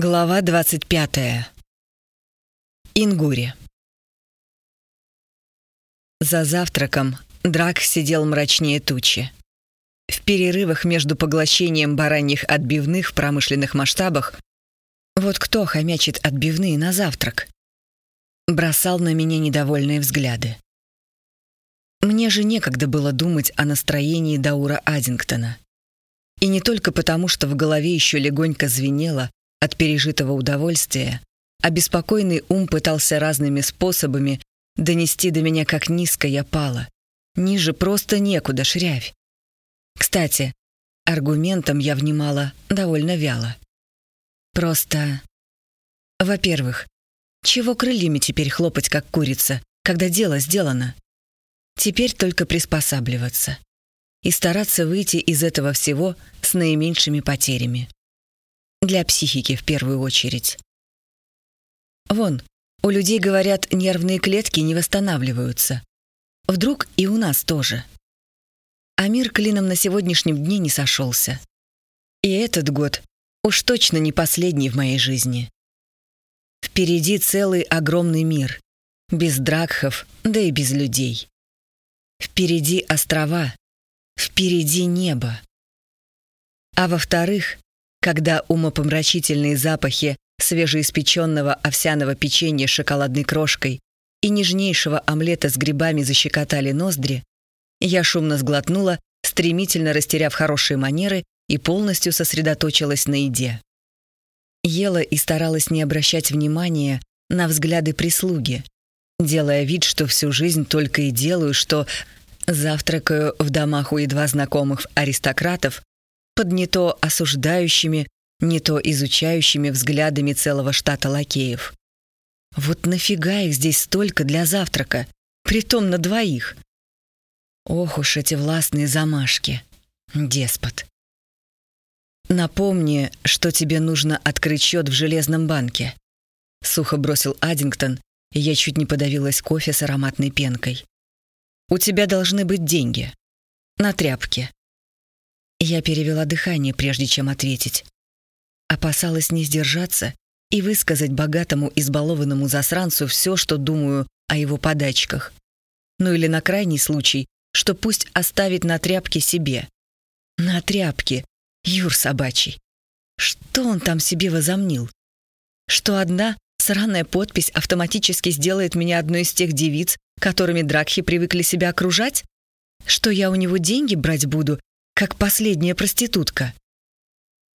Глава 25. Ингури. За завтраком Драк сидел мрачнее тучи. В перерывах между поглощением бараньих отбивных в промышленных масштабах вот кто хомячит отбивные на завтрак? Бросал на меня недовольные взгляды. Мне же некогда было думать о настроении Даура Аддингтона. И не только потому, что в голове еще легонько звенело от пережитого удовольствия, беспокойный ум пытался разными способами донести до меня, как низко я пала. Ниже просто некуда, шрявь. Кстати, аргументом я внимала довольно вяло. Просто... Во-первых, чего крыльями теперь хлопать, как курица, когда дело сделано? Теперь только приспосабливаться и стараться выйти из этого всего с наименьшими потерями. Для психики в первую очередь. Вон, у людей, говорят, нервные клетки не восстанавливаются. Вдруг и у нас тоже. А мир клином на сегодняшнем дне не сошелся. И этот год уж точно не последний в моей жизни. Впереди целый огромный мир. Без дракхов, да и без людей. Впереди острова. Впереди небо. А во-вторых, когда умопомрачительные запахи свежеиспеченного овсяного печенья с шоколадной крошкой и нежнейшего омлета с грибами защекотали ноздри, я шумно сглотнула, стремительно растеряв хорошие манеры и полностью сосредоточилась на еде. Ела и старалась не обращать внимания на взгляды прислуги, делая вид, что всю жизнь только и делаю, что завтракаю в домах у едва знакомых аристократов под не то осуждающими, не то изучающими взглядами целого штата лакеев. Вот нафига их здесь столько для завтрака, притом на двоих? Ох уж эти властные замашки. Деспот. «Напомни, что тебе нужно открыть счет в железном банке», — сухо бросил Аддингтон, и я чуть не подавилась кофе с ароматной пенкой. «У тебя должны быть деньги. На тряпке. Я перевела дыхание, прежде чем ответить. Опасалась не сдержаться и высказать богатому избалованному засранцу все, что думаю о его подачках. Ну или на крайний случай, что пусть оставит на тряпке себе. На тряпке, Юр собачий. Что он там себе возомнил? Что одна сраная подпись автоматически сделает меня одной из тех девиц, которыми Дракхи привыкли себя окружать? Что я у него деньги брать буду как последняя проститутка.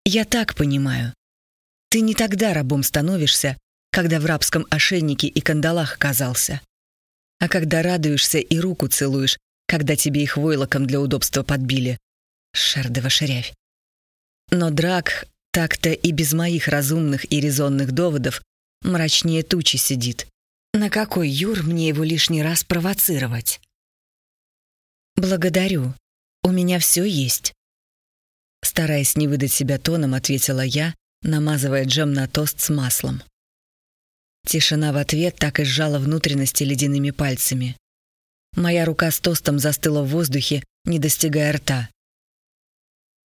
Я так понимаю. Ты не тогда рабом становишься, когда в рабском ошейнике и кандалах оказался, а когда радуешься и руку целуешь, когда тебе их войлоком для удобства подбили. Шердова ширявь. Но Драк так-то и без моих разумных и резонных доводов мрачнее тучи сидит. На какой Юр мне его лишний раз провоцировать? Благодарю. «У меня все есть». Стараясь не выдать себя тоном, ответила я, намазывая джем на тост с маслом. Тишина в ответ так и сжала внутренности ледяными пальцами. Моя рука с тостом застыла в воздухе, не достигая рта.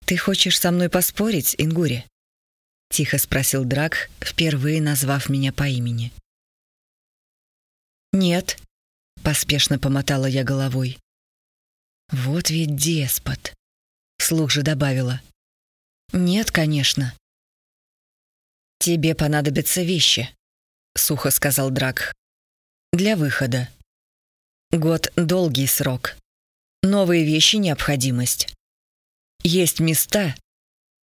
«Ты хочешь со мной поспорить, Ингури?» — тихо спросил Драк, впервые назвав меня по имени. «Нет», — поспешно помотала я головой. Вот ведь деспот. Слух же добавила. Нет, конечно. Тебе понадобятся вещи, сухо сказал Драк. Для выхода. Год — долгий срок. Новые вещи — необходимость. Есть места,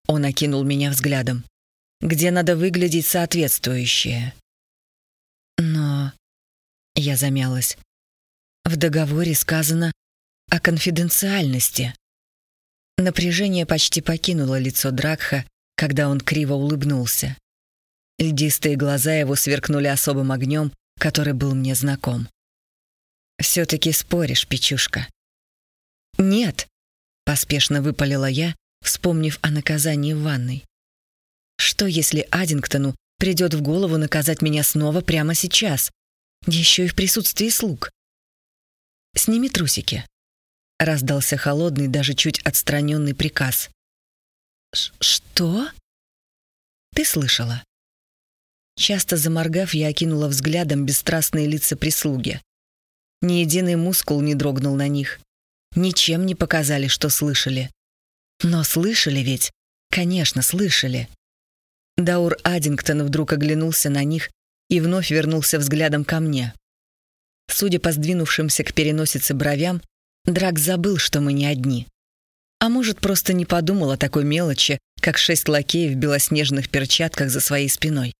он окинул меня взглядом, где надо выглядеть соответствующее. Но... Я замялась. В договоре сказано о конфиденциальности. Напряжение почти покинуло лицо Дракха, когда он криво улыбнулся. Льдистые глаза его сверкнули особым огнем, который был мне знаком. «Все-таки споришь, Печушка?» «Нет», — поспешно выпалила я, вспомнив о наказании в ванной. «Что, если Аддингтону придет в голову наказать меня снова прямо сейчас, еще и в присутствии слуг?» «Сними трусики», раздался холодный, даже чуть отстраненный приказ. «Что?» «Ты слышала?» Часто заморгав, я окинула взглядом бесстрастные лица прислуги. Ни единый мускул не дрогнул на них. Ничем не показали, что слышали. Но слышали ведь? Конечно, слышали. Даур Аддингтон вдруг оглянулся на них и вновь вернулся взглядом ко мне. Судя по сдвинувшимся к переносице бровям, Драк забыл, что мы не одни. А может, просто не подумал о такой мелочи, как шесть лакеев в белоснежных перчатках за своей спиной.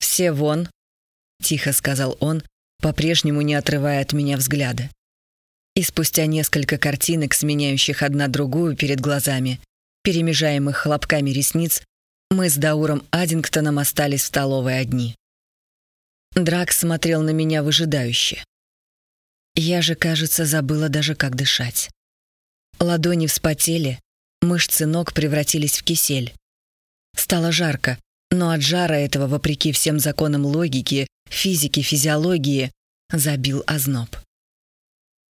«Все вон», — тихо сказал он, по-прежнему не отрывая от меня взгляда. И спустя несколько картинок, сменяющих одна другую перед глазами, перемежаемых хлопками ресниц, мы с Дауром Аддингтоном остались в столовой одни. Драк смотрел на меня выжидающе. Я же, кажется, забыла даже, как дышать. Ладони вспотели, мышцы ног превратились в кисель. Стало жарко, но от жара этого, вопреки всем законам логики, физики, физиологии, забил озноб.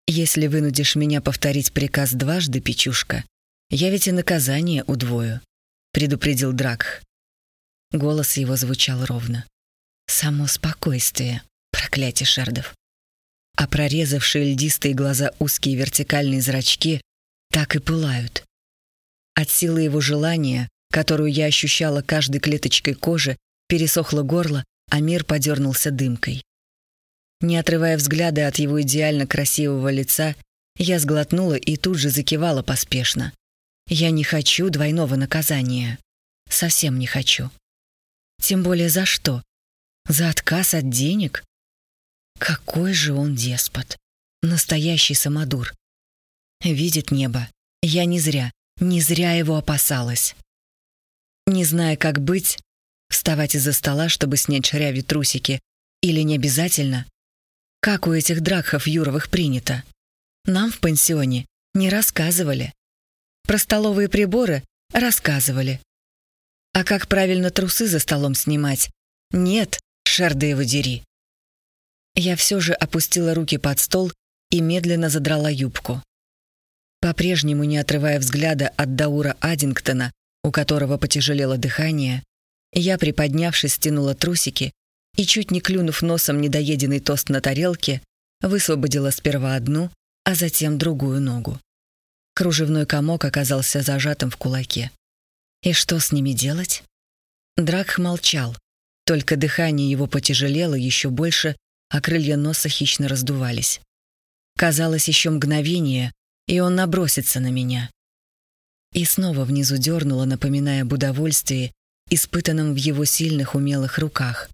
«Если вынудишь меня повторить приказ дважды, Печушка, я ведь и наказание удвою», — предупредил Дракх. Голос его звучал ровно. «Само спокойствие, проклятие шардов». А прорезавшие льдистые глаза узкие вертикальные зрачки так и пылают. От силы его желания которую я ощущала каждой клеточкой кожи, пересохло горло, а мир подернулся дымкой. Не отрывая взгляда от его идеально красивого лица, я сглотнула и тут же закивала поспешно. Я не хочу двойного наказания. Совсем не хочу. Тем более за что? За отказ от денег? Какой же он деспот. Настоящий самодур. Видит небо. Я не зря, не зря его опасалась. Не зная, как быть, вставать из-за стола, чтобы снять шряви трусики, или не обязательно? Как у этих дракхов Юровых принято? Нам в пансионе не рассказывали. Про столовые приборы рассказывали. А как правильно трусы за столом снимать? Нет, шерды дери. Я все же опустила руки под стол и медленно задрала юбку. По-прежнему не отрывая взгляда от Даура Аддингтона, у которого потяжелело дыхание, я, приподнявшись, стянула трусики и, чуть не клюнув носом недоеденный тост на тарелке, высвободила сперва одну, а затем другую ногу. Кружевной комок оказался зажатым в кулаке. И что с ними делать? Драк молчал, только дыхание его потяжелело еще больше, а крылья носа хищно раздувались. Казалось, еще мгновение, и он набросится на меня и снова внизу дернула, напоминая об удовольствии, испытанном в его сильных умелых руках.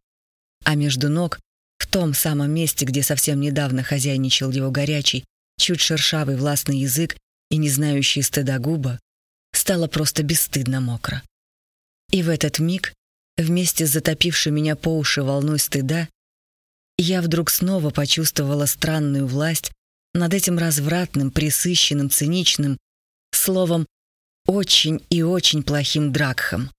А между ног, в том самом месте, где совсем недавно хозяйничал его горячий, чуть шершавый властный язык и не знающий стыда губа, стало просто бесстыдно мокро. И в этот миг, вместе с затопившей меня по уши волной стыда, я вдруг снова почувствовала странную власть над этим развратным, присыщенным, циничным, словом, очень и очень плохим дракхом.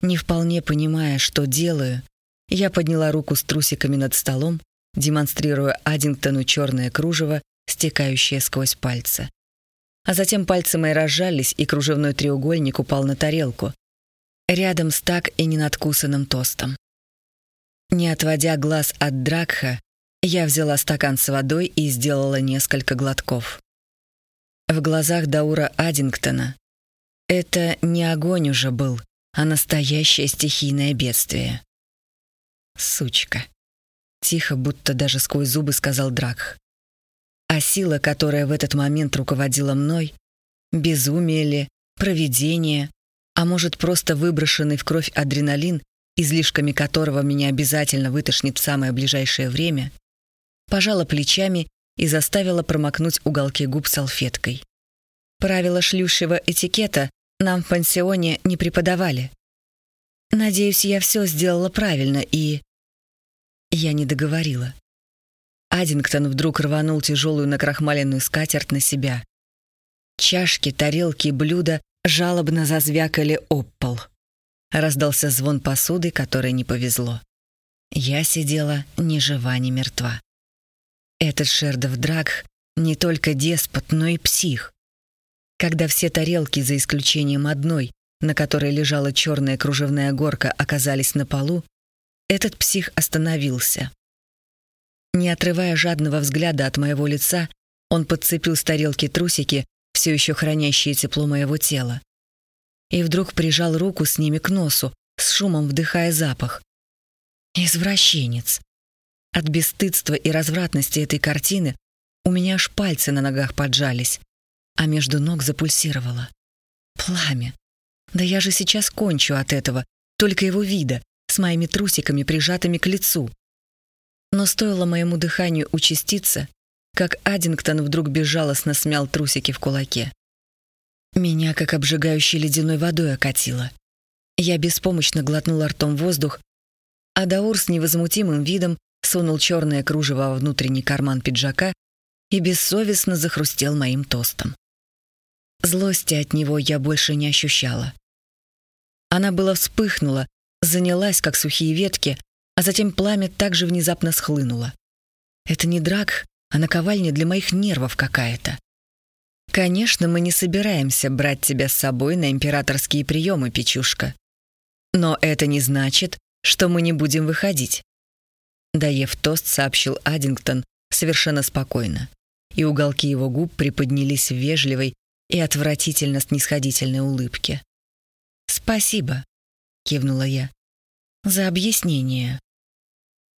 Не вполне понимая, что делаю, я подняла руку с трусиками над столом, демонстрируя Аддингтону черное кружево, стекающее сквозь пальцы. А затем пальцы мои разжались, и кружевной треугольник упал на тарелку, рядом с так и ненадкусанным тостом. Не отводя глаз от Дракха, я взяла стакан с водой и сделала несколько глотков. В глазах Даура Аддингтона это не огонь уже был, а настоящее стихийное бедствие. Сучка. Тихо, будто даже сквозь зубы сказал Дракх. А сила, которая в этот момент руководила мной, безумие ли, провидение, а может просто выброшенный в кровь адреналин, излишками которого меня обязательно вытошнит в самое ближайшее время, пожала плечами и заставила промокнуть уголки губ салфеткой. Правила шлющего этикета нам в пансионе не преподавали. Надеюсь, я все сделала правильно и... Я не договорила. Аддингтон вдруг рванул тяжелую накрахмаленную скатерть на себя. Чашки, тарелки, блюда жалобно зазвякали об пол. Раздался звон посуды, которой не повезло. Я сидела ни жива, ни мертва. Этот Шердов Драк не только деспот, но и псих. Когда все тарелки, за исключением одной, на которой лежала черная кружевная горка, оказались на полу, этот псих остановился. Не отрывая жадного взгляда от моего лица, он подцепил с тарелки трусики, все еще хранящие тепло моего тела. И вдруг прижал руку с ними к носу, с шумом вдыхая запах. Извращенец. От бесстыдства и развратности этой картины у меня аж пальцы на ногах поджались, а между ног запульсировало. Пламя. Да я же сейчас кончу от этого, только его вида, с моими трусиками, прижатыми к лицу. Но стоило моему дыханию участиться, как Аддингтон вдруг безжалостно смял трусики в кулаке. Меня как обжигающей ледяной водой окатило. Я беспомощно глотнула ртом воздух, а Даур с невозмутимым видом сунул черное кружево во внутренний карман пиджака и бессовестно захрустел моим тостом. Злости от него я больше не ощущала. Она была вспыхнула, занялась, как сухие ветки, а затем пламя также внезапно схлынуло. Это не драк, а наковальня для моих нервов какая-то. Конечно, мы не собираемся брать тебя с собой на императорские приемы, Печушка. Но это не значит, что мы не будем выходить. Доев тост, сообщил Аддингтон совершенно спокойно, и уголки его губ приподнялись в вежливой и отвратительно снисходительной улыбке. «Спасибо», — кивнула я, — «за объяснение».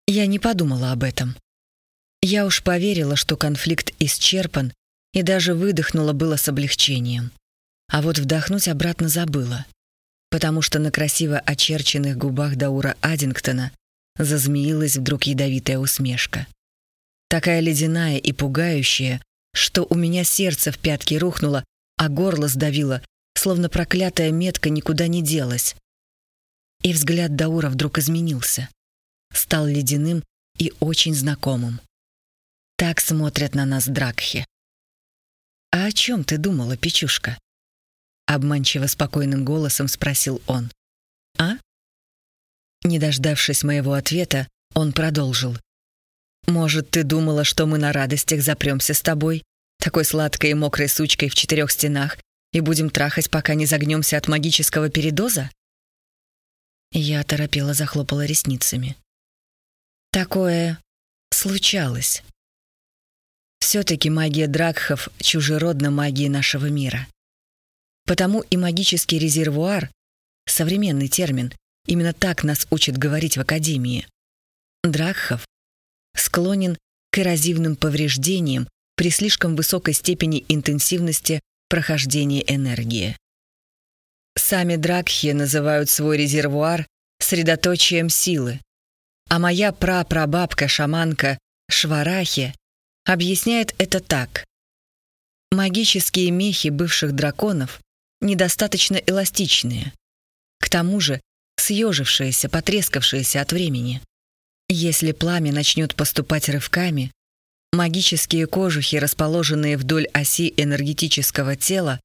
Я не подумала об этом. Я уж поверила, что конфликт исчерпан, и даже выдохнула было с облегчением. А вот вдохнуть обратно забыла, потому что на красиво очерченных губах Даура Аддингтона зазмеилась вдруг ядовитая усмешка. Такая ледяная и пугающая, что у меня сердце в пятки рухнуло, а горло сдавило, словно проклятая метка никуда не делась. И взгляд Даура вдруг изменился. Стал ледяным и очень знакомым. Так смотрят на нас Дракхи. «А о чем ты думала, Печушка?» Обманчиво спокойным голосом спросил он. «А?» Не дождавшись моего ответа, он продолжил. «Может, ты думала, что мы на радостях запремся с тобой, такой сладкой и мокрой сучкой в четырех стенах, и будем трахать, пока не загнемся от магического передоза?» Я торопела захлопала ресницами. «Такое случалось. Все-таки магия Дракхов чужеродна магии нашего мира. Потому и магический резервуар — современный термин, именно так нас учат говорить в Академии. Дракхов склонен к эрозивным повреждениям при слишком высокой степени интенсивности прохождения энергии. Сами Дракхи называют свой резервуар средоточием силы, а моя прапрабабка-шаманка Шварахи объясняет это так. Магические мехи бывших драконов недостаточно эластичные. К тому же съежившиеся, потрескавшиеся от времени. Если пламя начнет поступать рывками, магические кожухи, расположенные вдоль оси энергетического тела,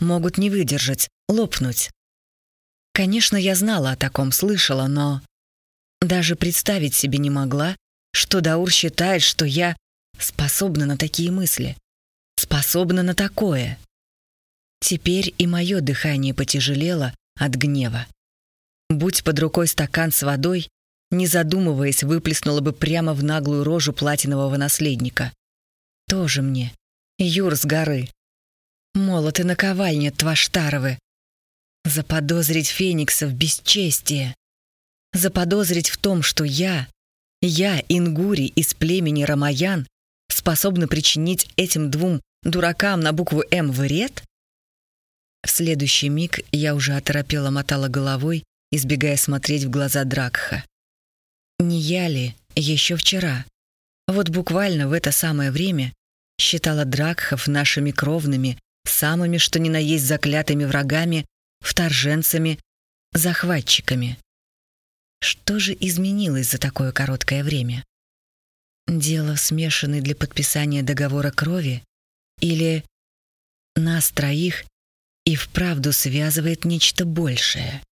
могут не выдержать, лопнуть. Конечно, я знала о таком, слышала, но даже представить себе не могла, что Даур считает, что я способна на такие мысли, способна на такое. Теперь и мое дыхание потяжелело от гнева. Будь под рукой стакан с водой, не задумываясь, выплеснула бы прямо в наглую рожу платинового наследника. Тоже мне. Юр с горы. Молот и наковальня Тваштаровы. Заподозрить Феникса в бесчестие. Заподозрить в том, что я, я, Ингури из племени Рамаян, способна причинить этим двум дуракам на букву «М» вред? В следующий миг я уже оторопела мотала головой, избегая смотреть в глаза Дракха. Не я ли еще вчера, вот буквально в это самое время, считала Дракхов нашими кровными, самыми что ни на есть заклятыми врагами, вторженцами, захватчиками. Что же изменилось за такое короткое время? Дело смешанное для подписания договора крови или нас троих и вправду связывает нечто большее?